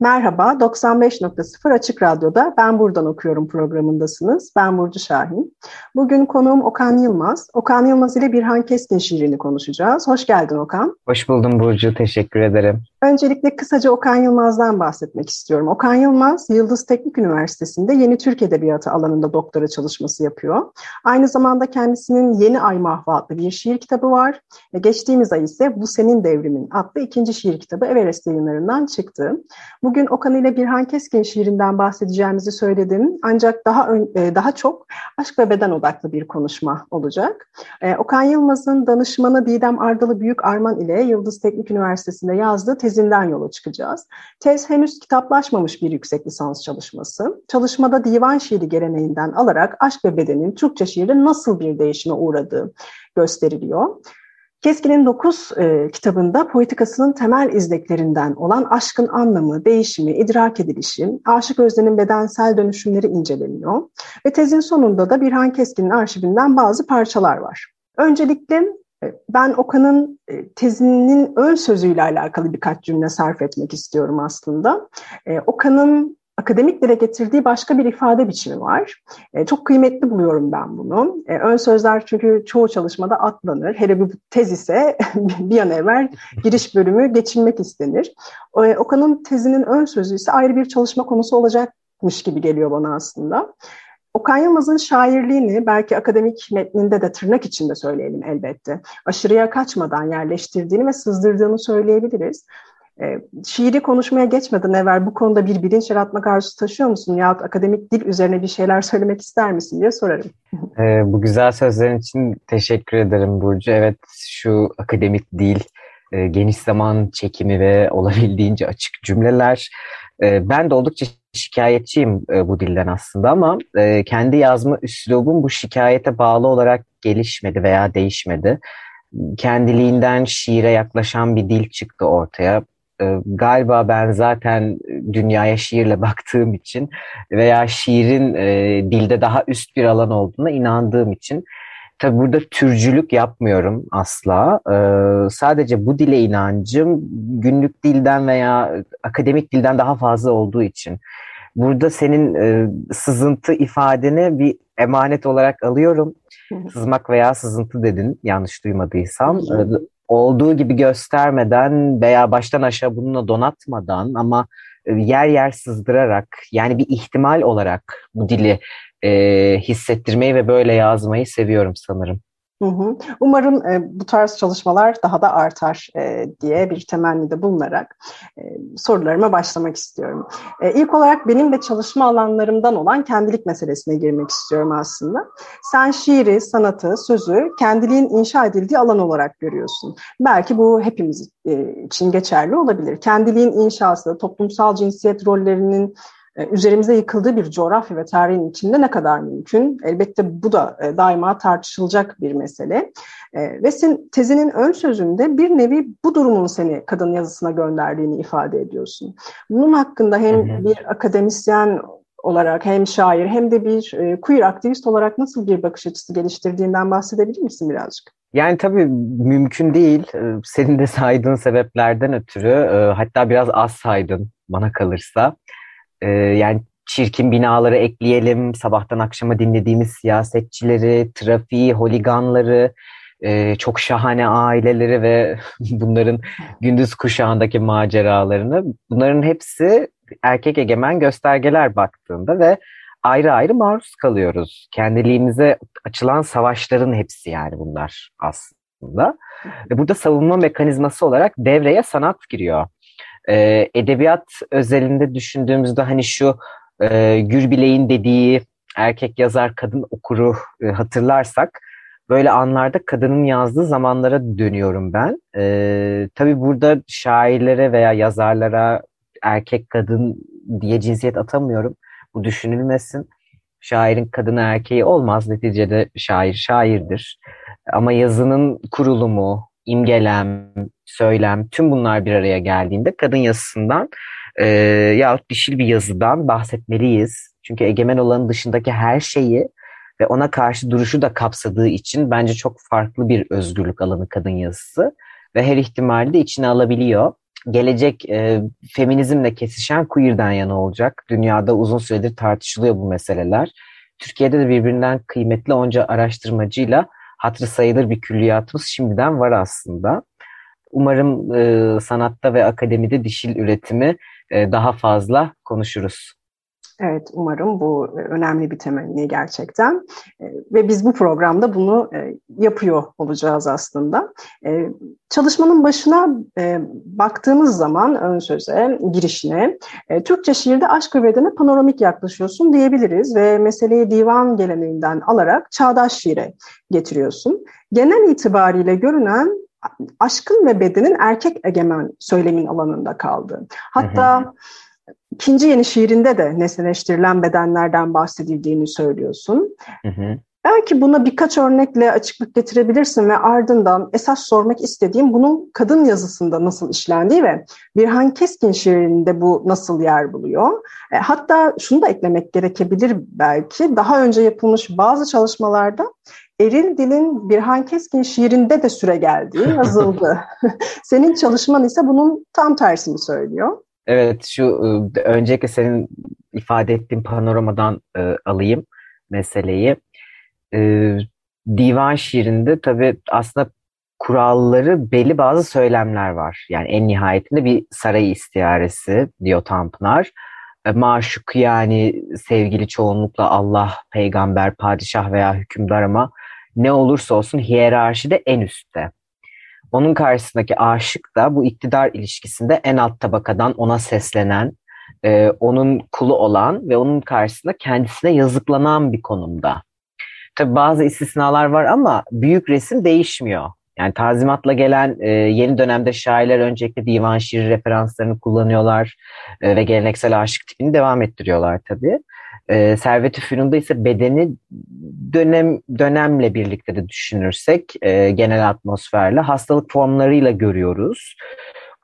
Merhaba, 95.0 Açık Radyo'da Ben Buradan Okuyorum programındasınız. Ben Burcu Şahin. Bugün konuğum Okan Yılmaz. Okan Yılmaz ile Birhan Keskin şiirini konuşacağız. Hoş geldin Okan. Hoş buldum Burcu, teşekkür ederim. Öncelikle kısaca Okan Yılmaz'dan bahsetmek istiyorum. Okan Yılmaz, Yıldız Teknik Üniversitesi'nde Yeni Türk Edebiyatı alanında doktora çalışması yapıyor. Aynı zamanda kendisinin Yeni Ay Mahva adlı bir şiir kitabı var. Geçtiğimiz ay ise Bu Senin Devrimin adlı ikinci şiir kitabı Everest yayınlarından çıktı. Bugün Okan ile Birhan Keskin şiirinden bahsedeceğimizi söyledim. Ancak daha ön, e, daha çok aşk ve beden odaklı bir konuşma olacak. E, Okan Yılmaz'ın danışmanı Didem Ardalı Büyük Arman ile Yıldız Teknik Üniversitesi'nde yazdığı tezinden yola çıkacağız. Tez henüz kitaplaşmamış bir yüksek lisans çalışması. Çalışmada divan şiiri geleneğinden alarak aşk ve bedenin Türkçe şiiri nasıl bir değişime uğradığı gösteriliyor. Keskin'in dokuz e, kitabında poetikasının temel izleklerinden olan aşkın anlamı, değişimi, idrak edilişi, aşık özlenin bedensel dönüşümleri inceleniyor. Ve tezin sonunda da Birhan Keskin'in arşivinden bazı parçalar var. Öncelikle e, ben Okan'ın e, tezinin ön sözüyle alakalı birkaç cümle sarf etmek istiyorum aslında. E, Okan'ın akademik dile getirdiği başka bir ifade biçimi var. E, çok kıymetli buluyorum ben bunu. E, ön sözler çünkü çoğu çalışmada atlanır. Hele bir tez ise bir an evvel giriş bölümü geçilmek istenir. E, Okan'ın tezinin ön sözü ise ayrı bir çalışma konusu olacakmış gibi geliyor bana aslında. Okan Yılmaz'ın şairliğini belki akademik metninde de tırnak içinde söyleyelim elbette. Aşırıya kaçmadan yerleştirdiğini ve sızdırdığını söyleyebiliriz. E, şiiri konuşmaya geçmeden evvel bu konuda bir bilinç yaratmak arzusu taşıyor musun? Yahut akademik dil üzerine bir şeyler söylemek ister misin diye sorarım. E, bu güzel sözlerin için teşekkür ederim Burcu. Evet şu akademik dil, e, geniş zaman çekimi ve olabildiğince açık cümleler. E, ben de oldukça şikayetçiyim e, bu dilden aslında ama e, kendi yazma üslubum bu şikayete bağlı olarak gelişmedi veya değişmedi kendiliğinden şiire yaklaşan bir dil çıktı ortaya. Ee, galiba ben zaten dünyaya şiirle baktığım için veya şiirin e, dilde daha üst bir alan olduğuna inandığım için tabi burada türcülük yapmıyorum asla. Ee, sadece bu dile inancım günlük dilden veya akademik dilden daha fazla olduğu için. Burada senin e, sızıntı ifadeni bir emanet olarak alıyorum. Sızmak veya sızıntı dedin yanlış duymadıysam olduğu gibi göstermeden veya baştan aşağı bununla donatmadan ama e, yer yer sızdırarak yani bir ihtimal olarak bu dili e, hissettirmeyi ve böyle yazmayı seviyorum sanırım. Hı hı. Umarım e, bu tarz çalışmalar daha da artar e, diye bir temennide bulunarak e, sorularıma başlamak istiyorum. E, ilk olarak benim de çalışma alanlarımdan olan kendilik meselesine girmek istiyorum aslında. Sen şiiri, sanatı, sözü kendiliğin inşa edildiği alan olarak görüyorsun. Belki bu hepimiz e, için geçerli olabilir. Kendiliğin inşası, toplumsal cinsiyet rollerinin üzerimize yıkıldığı bir coğrafya ve tarihin içinde ne kadar mümkün? Elbette bu da e, daima tartışılacak bir mesele. E, ve sen tezinin ön sözünde bir nevi bu durumun seni kadın yazısına gönderdiğini ifade ediyorsun. Bunun hakkında hem bir akademisyen olarak hem şair hem de bir queer aktivist olarak nasıl bir bakış açısı geliştirdiğinden bahsedebilir misin birazcık? Yani tabii mümkün değil. Senin de saydığın sebeplerden ötürü hatta biraz az saydın bana kalırsa. E, yani çirkin binaları ekleyelim, sabahtan akşama dinlediğimiz siyasetçileri, trafiği, holiganları, e, çok şahane aileleri ve bunların gündüz kuşağındaki maceralarını. Bunların hepsi erkek egemen göstergeler baktığında ve ayrı ayrı maruz kalıyoruz. Kendiliğimize açılan savaşların hepsi yani bunlar aslında. Ve burada savunma mekanizması olarak devreye sanat giriyor e, edebiyat özelinde düşündüğümüzde hani şu e, Gürbilek'in dediği erkek yazar kadın okuru e, hatırlarsak böyle anlarda kadının yazdığı zamanlara dönüyorum ben. Ee, tabii burada şairlere veya yazarlara erkek kadın diye cinsiyet atamıyorum. Bu düşünülmesin. Şairin kadını erkeği olmaz. Neticede şair şairdir. Ama yazının kurulumu, imgelem, söylem tüm bunlar bir araya geldiğinde kadın yazısından e, yahut dişil bir yazıdan bahsetmeliyiz. Çünkü egemen olanın dışındaki her şeyi ve ona karşı duruşu da kapsadığı için bence çok farklı bir özgürlük alanı kadın yazısı ve her ihtimali de içine alabiliyor. Gelecek e, feminizmle kesişen queer'den yana olacak. Dünyada uzun süredir tartışılıyor bu meseleler. Türkiye'de de birbirinden kıymetli onca araştırmacıyla hatırı sayılır bir külliyatımız şimdiden var aslında. Umarım e, sanatta ve akademide dişil üretimi e, daha fazla konuşuruz. Evet, umarım bu e, önemli bir temenni gerçekten. E, ve biz bu programda bunu e, yapıyor olacağız aslında. Çalışmanın başına baktığımız zaman ön söze, girişine, Türkçe şiirde aşk ve bedene panoramik yaklaşıyorsun diyebiliriz ve meseleyi divan geleneğinden alarak çağdaş şiire getiriyorsun. Genel itibariyle görünen aşkın ve bedenin erkek egemen söylemin alanında kaldı. Hatta... Hı hı İkinci yeni şiirinde de nesneleştirilen bedenlerden bahsedildiğini söylüyorsun. Hı hı. Belki buna birkaç örnekle açıklık getirebilirsin ve ardından esas sormak istediğim bunun kadın yazısında nasıl işlendiği ve Birhan Keskin şiirinde bu nasıl yer buluyor. E, hatta şunu da eklemek gerekebilir belki daha önce yapılmış bazı çalışmalarda eril dilin Birhan Keskin şiirinde de süre geldiği yazıldı. Senin çalışman ise bunun tam tersini söylüyor. Evet şu ıı, öncelikle senin ifade ettiğin panoramadan e, alayım meseleyi. E, divan şiirinde tabii aslında kuralları belli bazı söylemler var. Yani en nihayetinde bir saray istiaresi diyor Tanpınar. E, maşuk yani sevgili çoğunlukla Allah, peygamber, padişah veya hükümdar ama ne olursa olsun hiyerarşide en üstte. Onun karşısındaki aşık da bu iktidar ilişkisinde en alt tabakadan ona seslenen, e, onun kulu olan ve onun karşısında kendisine yazıklanan bir konumda. Tabi bazı istisnalar var ama büyük resim değişmiyor. Yani tazimatla gelen e, yeni dönemde şairler öncelikle divan şiiri referanslarını kullanıyorlar e, ve geleneksel aşık tipini devam ettiriyorlar tabii. E, Servet-i ise bedeni dönem dönemle birlikte de düşünürsek e, genel atmosferle hastalık formlarıyla görüyoruz.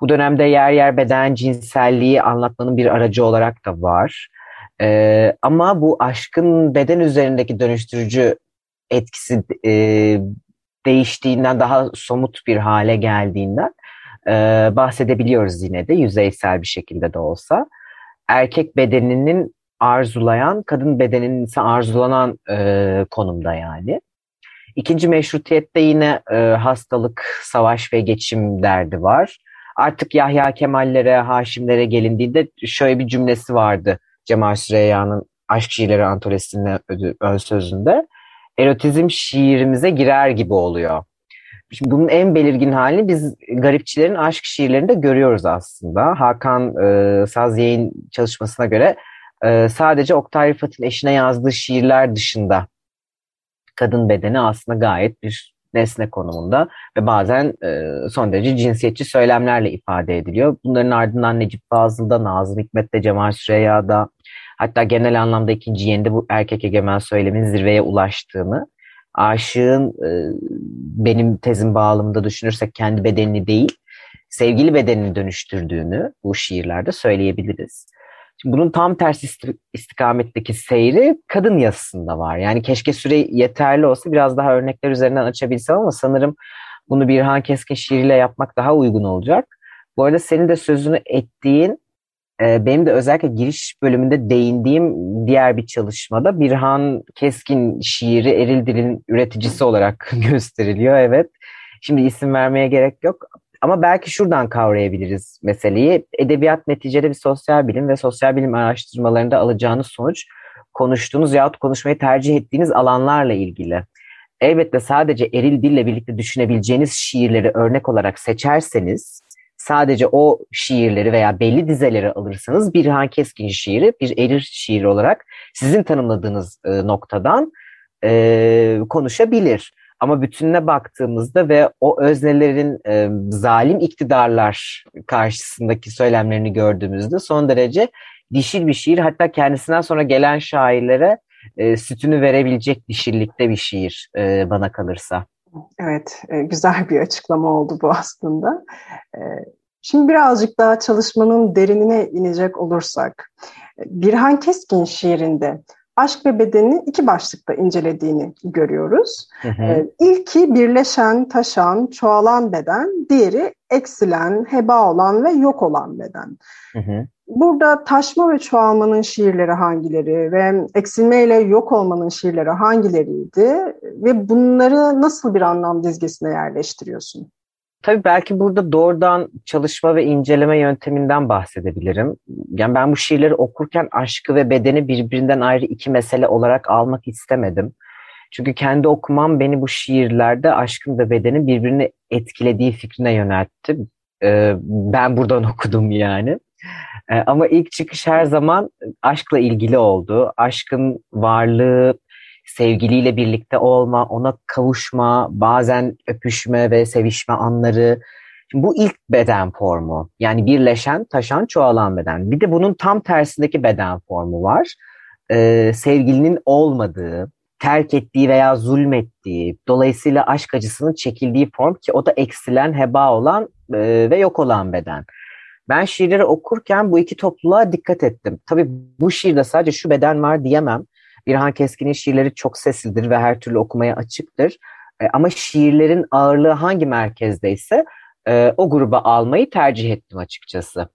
Bu dönemde yer yer beden cinselliği anlatmanın bir aracı olarak da var. E, ama bu aşkın beden üzerindeki dönüştürücü etkisi e, değiştiğinden daha somut bir hale geldiğinden e, bahsedebiliyoruz yine de yüzeysel bir şekilde de olsa. Erkek bedeninin arzulayan, kadın bedeninin ise arzulanan e, konumda yani. İkinci meşrutiyette yine e, hastalık, savaş ve geçim derdi var. Artık Yahya Kemallere, Haşimlere gelindiğinde şöyle bir cümlesi vardı Cemal Süreyya'nın Aşk Şiirleri Antolesi'nin ön sözünde. Erotizm şiirimize girer gibi oluyor. Şimdi bunun en belirgin halini biz garipçilerin aşk şiirlerinde görüyoruz aslında. Hakan e, Saz çalışmasına göre e, sadece Oktay Rıfat'ın eşine yazdığı şiirler dışında kadın bedeni aslında gayet bir nesne konumunda ve bazen e, son derece cinsiyetçi söylemlerle ifade ediliyor. Bunların ardından Necip Fazıl'da, Nazım Hikmet'te, Cemal Süreyya'da hatta genel anlamda ikinci yenide bu erkek egemen söylemin zirveye ulaştığını aşığın e, benim tezim bağlamında düşünürsek kendi bedenini değil sevgili bedenini dönüştürdüğünü bu şiirlerde söyleyebiliriz. Bunun tam tersi istikametteki seyri kadın yazısında var. Yani keşke süre yeterli olsa biraz daha örnekler üzerinden açabilsem ama sanırım bunu Birhan Keskin şiiriyle yapmak daha uygun olacak. Bu arada senin de sözünü ettiğin e, benim de özellikle giriş bölümünde değindiğim diğer bir çalışmada Birhan Keskin şiiri Eril Dil'in üreticisi olarak gösteriliyor. Evet. Şimdi isim vermeye gerek yok. Ama belki şuradan kavrayabiliriz meseleyi. Edebiyat neticede bir sosyal bilim ve sosyal bilim araştırmalarında alacağınız sonuç konuştuğunuz yahut konuşmayı tercih ettiğiniz alanlarla ilgili. Elbette sadece eril dille birlikte düşünebileceğiniz şiirleri örnek olarak seçerseniz sadece o şiirleri veya belli dizeleri alırsanız bir Han Keskin şiiri bir eril şiir olarak sizin tanımladığınız e, noktadan e, konuşabilir. Ama bütününe baktığımızda ve o öznelerin e, zalim iktidarlar karşısındaki söylemlerini gördüğümüzde son derece dişil bir şiir. Hatta kendisinden sonra gelen şairlere e, sütünü verebilecek dişillikte bir şiir e, bana kalırsa. Evet, e, güzel bir açıklama oldu bu aslında. E, şimdi birazcık daha çalışmanın derinine inecek olursak, Birhan Keskin şiirinde aşk ve bedeni iki başlıkta incelediğini görüyoruz. Hı hı. Ee, ilki birleşen, taşan, çoğalan beden, diğeri eksilen, heba olan ve yok olan beden. Hı hı. Burada taşma ve çoğalmanın şiirleri hangileri ve eksilmeyle yok olmanın şiirleri hangileriydi ve bunları nasıl bir anlam dizgesine yerleştiriyorsun? Tabii belki burada doğrudan çalışma ve inceleme yönteminden bahsedebilirim. Yani ben bu şiirleri okurken aşkı ve bedeni birbirinden ayrı iki mesele olarak almak istemedim. Çünkü kendi okumam beni bu şiirlerde aşkın ve bedenin birbirini etkilediği fikrine yöneltti. Ee, ben buradan okudum yani. Ee, ama ilk çıkış her zaman aşkla ilgili oldu. Aşkın varlığı, sevgiliyle birlikte olma, ona kavuşma, bazen öpüşme ve sevişme anları. Şimdi bu ilk beden formu. Yani birleşen, taşan, çoğalan beden. Bir de bunun tam tersindeki beden formu var. Ee, sevgilinin olmadığı, terk ettiği veya zulmettiği, dolayısıyla aşk acısının çekildiği form ki o da eksilen, heba olan e, ve yok olan beden. Ben şiirleri okurken bu iki topluluğa dikkat ettim. Tabii bu şiirde sadece şu beden var diyemem. İrhan Keskin'in şiirleri çok seslidir ve her türlü okumaya açıktır. E, ama şiirlerin ağırlığı hangi merkezdeyse e, o gruba almayı tercih ettim açıkçası.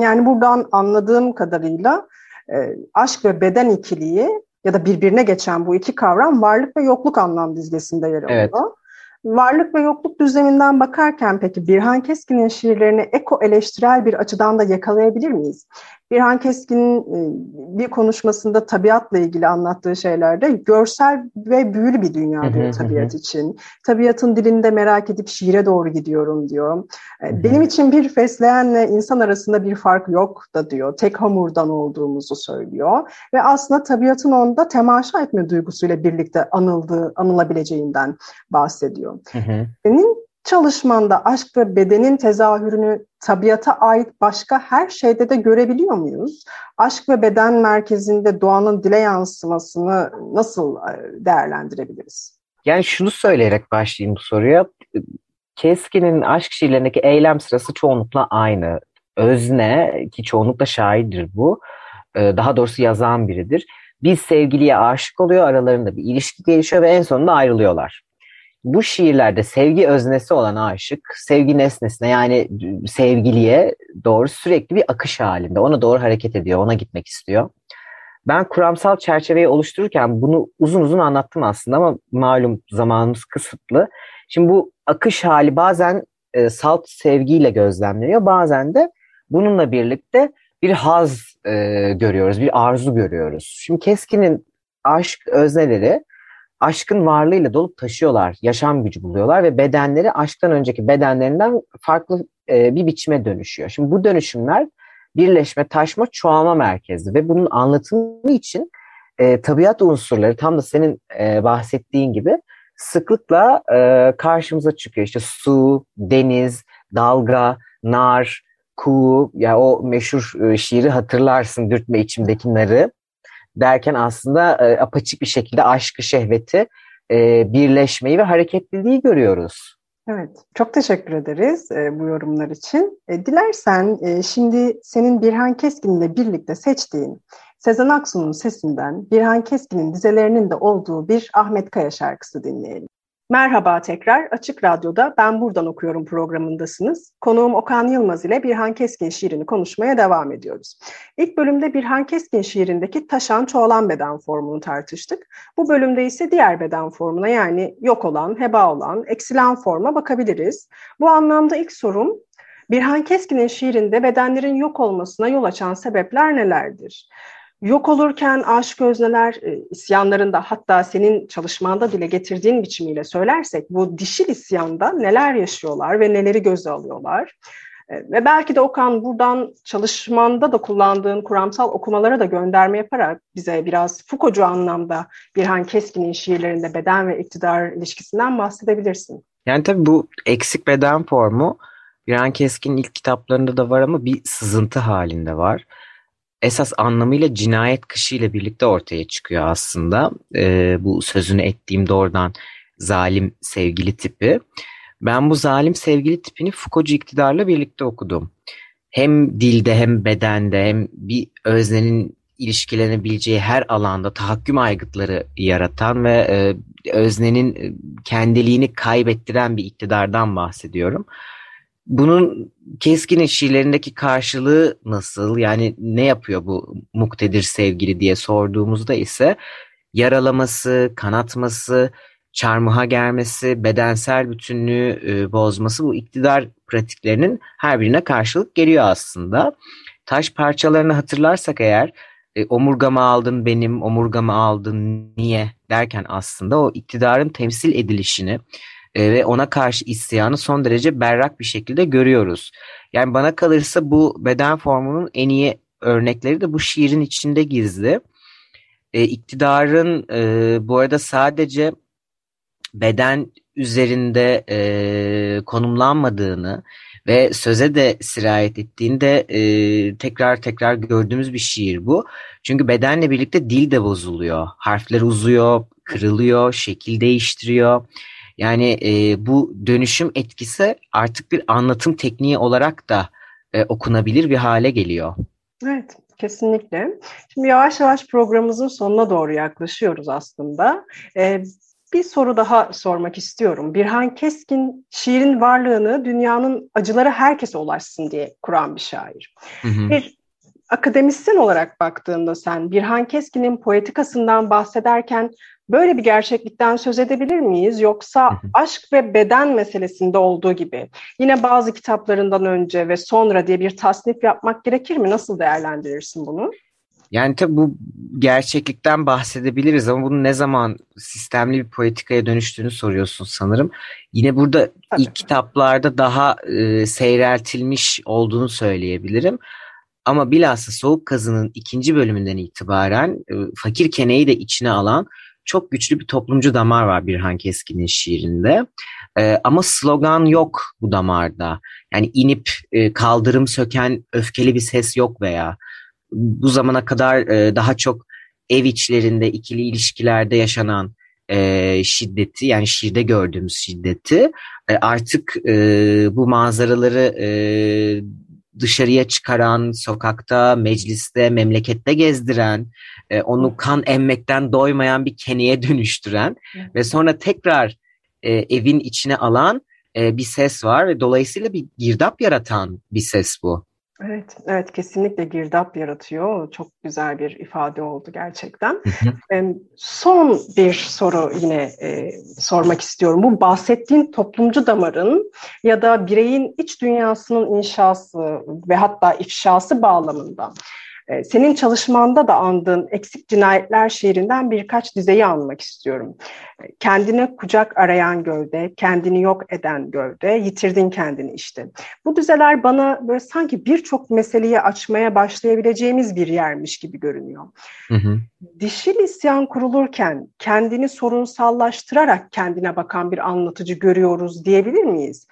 Yani buradan anladığım kadarıyla e, aşk ve beden ikiliği ya da birbirine geçen bu iki kavram varlık ve yokluk anlam dizgesinde yer alıyor. Evet. Varlık ve yokluk düzleminden bakarken peki Birhan Keskin'in şiirlerini eko eleştirel bir açıdan da yakalayabilir miyiz? Birhan Keskin'in e, bir konuşmasında tabiatla ilgili anlattığı şeylerde görsel ve büyülü bir dünya diyor tabiat için. Tabiatın dilinde merak edip şiire doğru gidiyorum diyor. E, benim için bir fesleğenle insan arasında bir fark yok da diyor. Tek hamurdan olduğumuzu söylüyor. Ve aslında tabiatın onda temaşa etme duygusuyla birlikte anıldığı, anılabileceğinden bahsediyor. Senin çalışmanda aşk ve bedenin tezahürünü tabiata ait başka her şeyde de görebiliyor muyuz? Aşk ve beden merkezinde doğanın dile yansımasını nasıl e, değerlendirebiliriz? Yani şunu söyleyerek başlayayım bu soruya. Keskin'in aşk şiirlerindeki eylem sırası çoğunlukla aynı. Özne ki çoğunlukla şairdir bu. E, daha doğrusu yazan biridir. Bir sevgiliye aşık oluyor, aralarında bir ilişki gelişiyor ve en sonunda ayrılıyorlar bu şiirlerde sevgi öznesi olan aşık, sevgi nesnesine yani sevgiliye doğru sürekli bir akış halinde. Ona doğru hareket ediyor, ona gitmek istiyor. Ben kuramsal çerçeveyi oluştururken bunu uzun uzun anlattım aslında ama malum zamanımız kısıtlı. Şimdi bu akış hali bazen e, salt sevgiyle gözlemleniyor, bazen de bununla birlikte bir haz e, görüyoruz, bir arzu görüyoruz. Şimdi Keskin'in aşk özneleri aşkın varlığıyla dolup taşıyorlar, yaşam gücü buluyorlar ve bedenleri aşktan önceki bedenlerinden farklı e, bir biçime dönüşüyor. Şimdi bu dönüşümler birleşme, taşma, çoğalma merkezi ve bunun anlatımı için e, tabiat unsurları tam da senin e, bahsettiğin gibi sıklıkla e, karşımıza çıkıyor. İşte su, deniz, dalga, nar, kuğu, ya yani o meşhur e, şiiri hatırlarsın dürtme içimdeki narı derken aslında e, apaçık bir şekilde aşkı, şehveti, e, birleşmeyi ve hareketliliği görüyoruz. Evet, çok teşekkür ederiz e, bu yorumlar için. E, dilersen e, şimdi senin Birhan Keskin ile birlikte seçtiğin Sezen Aksu'nun sesinden Birhan Keskin'in dizelerinin de olduğu bir Ahmet Kaya şarkısı dinleyelim. Merhaba tekrar Açık Radyo'da Ben Buradan Okuyorum programındasınız. Konuğum Okan Yılmaz ile Birhan Keskin şiirini konuşmaya devam ediyoruz. İlk bölümde Birhan Keskin şiirindeki taşan çoğalan beden formunu tartıştık. Bu bölümde ise diğer beden formuna yani yok olan, heba olan, eksilen forma bakabiliriz. Bu anlamda ilk sorum Birhan Keskin'in şiirinde bedenlerin yok olmasına yol açan sebepler nelerdir? Yok olurken aşk özneler e, isyanlarında hatta senin çalışmanda dile getirdiğin biçimiyle söylersek bu dişil isyanda neler yaşıyorlar ve neleri göze alıyorlar? E, ve belki de Okan buradan çalışmanda da kullandığın kuramsal okumalara da gönderme yaparak bize biraz Foucault'cu anlamda Birhan Keskin'in şiirlerinde beden ve iktidar ilişkisinden bahsedebilirsin. Yani tabii bu eksik beden formu Birhan Keskin'in ilk kitaplarında da var ama bir sızıntı halinde var. Esas anlamıyla cinayet kışı ile birlikte ortaya çıkıyor aslında. Ee, bu sözünü ettiğim doğrudan zalim sevgili tipi. Ben bu zalim sevgili tipini Foucault'cu iktidarla birlikte okudum. Hem dilde hem bedende hem bir öznenin ilişkilenebileceği her alanda tahakküm aygıtları yaratan ve e, öznenin e, kendiliğini kaybettiren bir iktidardan bahsediyorum. Bunun keskin şiirlerindeki karşılığı nasıl? Yani ne yapıyor bu muktedir sevgili diye sorduğumuzda ise yaralaması, kanatması, çarmıha germesi, bedensel bütünlüğü e, bozması bu iktidar pratiklerinin her birine karşılık geliyor aslında. Taş parçalarını hatırlarsak eğer e, omurgamı aldın benim, omurgamı aldın niye derken aslında o iktidarın temsil edilişini e, ve ona karşı isyanı son derece berrak bir şekilde görüyoruz. Yani bana kalırsa bu beden formunun en iyi örnekleri de bu şiirin içinde gizli. E, iktidarın e, bu arada sadece beden üzerinde e, konumlanmadığını ve söze de sirayet ettiğinde e, tekrar tekrar gördüğümüz bir şiir bu. Çünkü bedenle birlikte dil de bozuluyor. Harfler uzuyor, kırılıyor, şekil değiştiriyor. Yani e, bu dönüşüm etkisi artık bir anlatım tekniği olarak da e, okunabilir bir hale geliyor. Evet, kesinlikle. Şimdi yavaş yavaş programımızın sonuna doğru yaklaşıyoruz aslında. Ee, bir soru daha sormak istiyorum. Birhan Keskin şiirin varlığını dünyanın acıları herkese ulaşsın diye kuran bir şair. Hı hı. Bir akademisyen olarak baktığında sen Birhan Keskin'in poetikasından bahsederken böyle bir gerçeklikten söz edebilir miyiz? Yoksa aşk ve beden meselesinde olduğu gibi yine bazı kitaplarından önce ve sonra diye bir tasnif yapmak gerekir mi? Nasıl değerlendirirsin bunu? Yani tabii bu gerçeklikten bahsedebiliriz ama bunun ne zaman sistemli bir politikaya dönüştüğünü soruyorsun sanırım. Yine burada tabii. ilk kitaplarda daha e, seyreltilmiş olduğunu söyleyebilirim. Ama bilhassa Soğuk Kazı'nın ikinci bölümünden itibaren e, fakir keneyi de içine alan çok güçlü bir toplumcu damar var Birhan Keskin'in şiirinde. E, ama slogan yok bu damarda. Yani inip e, kaldırım söken öfkeli bir ses yok veya bu zamana kadar e, daha çok ev içlerinde ikili ilişkilerde yaşanan e, şiddeti yani şiirde gördüğümüz şiddeti e, artık e, bu manzaraları e, dışarıya çıkaran, sokakta, mecliste, memlekette gezdiren, e, onu kan emmekten doymayan bir keneye dönüştüren ve sonra tekrar e, evin içine alan e, bir ses var ve dolayısıyla bir girdap yaratan bir ses bu. Evet, evet kesinlikle girdap yaratıyor. Çok güzel bir ifade oldu gerçekten. Son bir soru yine e, sormak istiyorum. Bu bahsettiğin toplumcu damarın ya da bireyin iç dünyasının inşası ve hatta ifşası bağlamında ee, senin çalışmanda da andığın Eksik Cinayetler şiirinden birkaç dizeyi anmak istiyorum. Ee, kendine kucak arayan gövde, kendini yok eden gövde, yitirdin kendini işte. Bu dizeler bana böyle sanki birçok meseleyi açmaya başlayabileceğimiz bir yermiş gibi görünüyor. Hı hı. Dişil isyan kurulurken kendini sorunsallaştırarak kendine bakan bir anlatıcı görüyoruz diyebilir miyiz?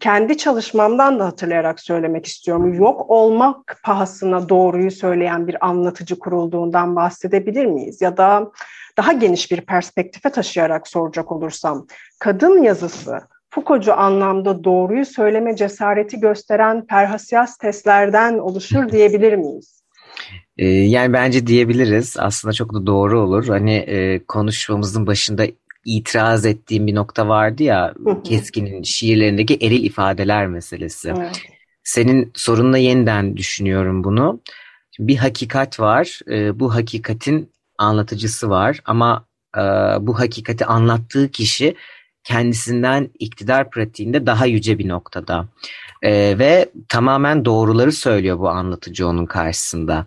Kendi çalışmamdan da hatırlayarak söylemek istiyorum. Yok olmak pahasına doğruyu söyleyen bir anlatıcı kurulduğundan bahsedebilir miyiz? Ya da daha geniş bir perspektife taşıyarak soracak olursam, kadın yazısı Foucault'cu anlamda doğruyu söyleme cesareti gösteren perhasiyas testlerden oluşur diyebilir miyiz? Ee, yani bence diyebiliriz. Aslında çok da doğru olur. Hani e, konuşmamızın başında itiraz ettiğim bir nokta vardı ya Keskin'in şiirlerindeki eril ifadeler meselesi. Evet. Senin sorunla yeniden düşünüyorum bunu. Bir hakikat var. E, bu hakikatin anlatıcısı var ama e, bu hakikati anlattığı kişi kendisinden iktidar pratiğinde daha yüce bir noktada. E, ve tamamen doğruları söylüyor bu anlatıcı onun karşısında.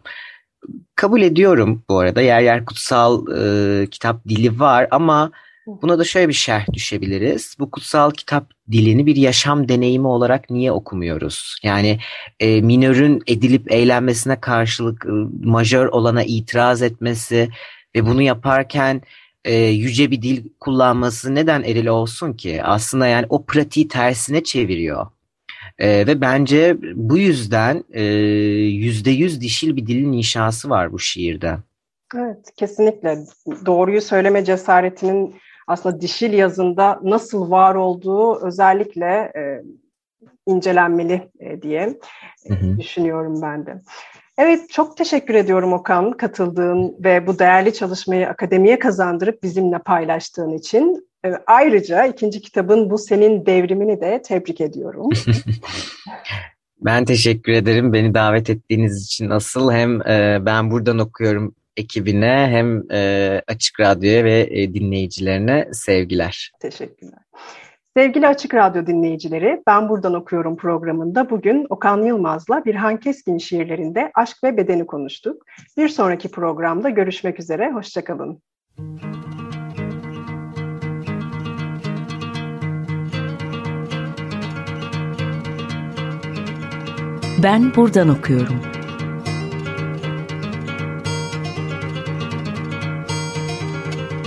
Kabul ediyorum bu arada yer yer kutsal e, kitap dili var ama Buna da şöyle bir şerh düşebiliriz. Bu kutsal kitap dilini bir yaşam deneyimi olarak niye okumuyoruz? Yani e, minörün edilip eğlenmesine karşılık e, majör olana itiraz etmesi ve bunu yaparken e, yüce bir dil kullanması neden eril olsun ki? Aslında yani o pratiği tersine çeviriyor. E, ve bence bu yüzden e, yüzde yüz dişil bir dilin inşası var bu şiirde. Evet, kesinlikle. Doğruyu söyleme cesaretinin aslında dişil yazında nasıl var olduğu özellikle e, incelenmeli e, diye hı hı. düşünüyorum ben de. Evet, çok teşekkür ediyorum Okan katıldığın ve bu değerli çalışmayı akademiye kazandırıp bizimle paylaştığın için. E, ayrıca ikinci kitabın bu senin devrimini de tebrik ediyorum. ben teşekkür ederim beni davet ettiğiniz için asıl hem e, ben buradan okuyorum ekibine hem e, Açık Radyo'ya ve e, dinleyicilerine sevgiler. Teşekkürler. Sevgili Açık Radyo dinleyicileri, Ben Buradan Okuyorum programında bugün Okan Yılmaz'la Birhan Keskin şiirlerinde aşk ve bedeni konuştuk. Bir sonraki programda görüşmek üzere, hoşçakalın. Ben Buradan Okuyorum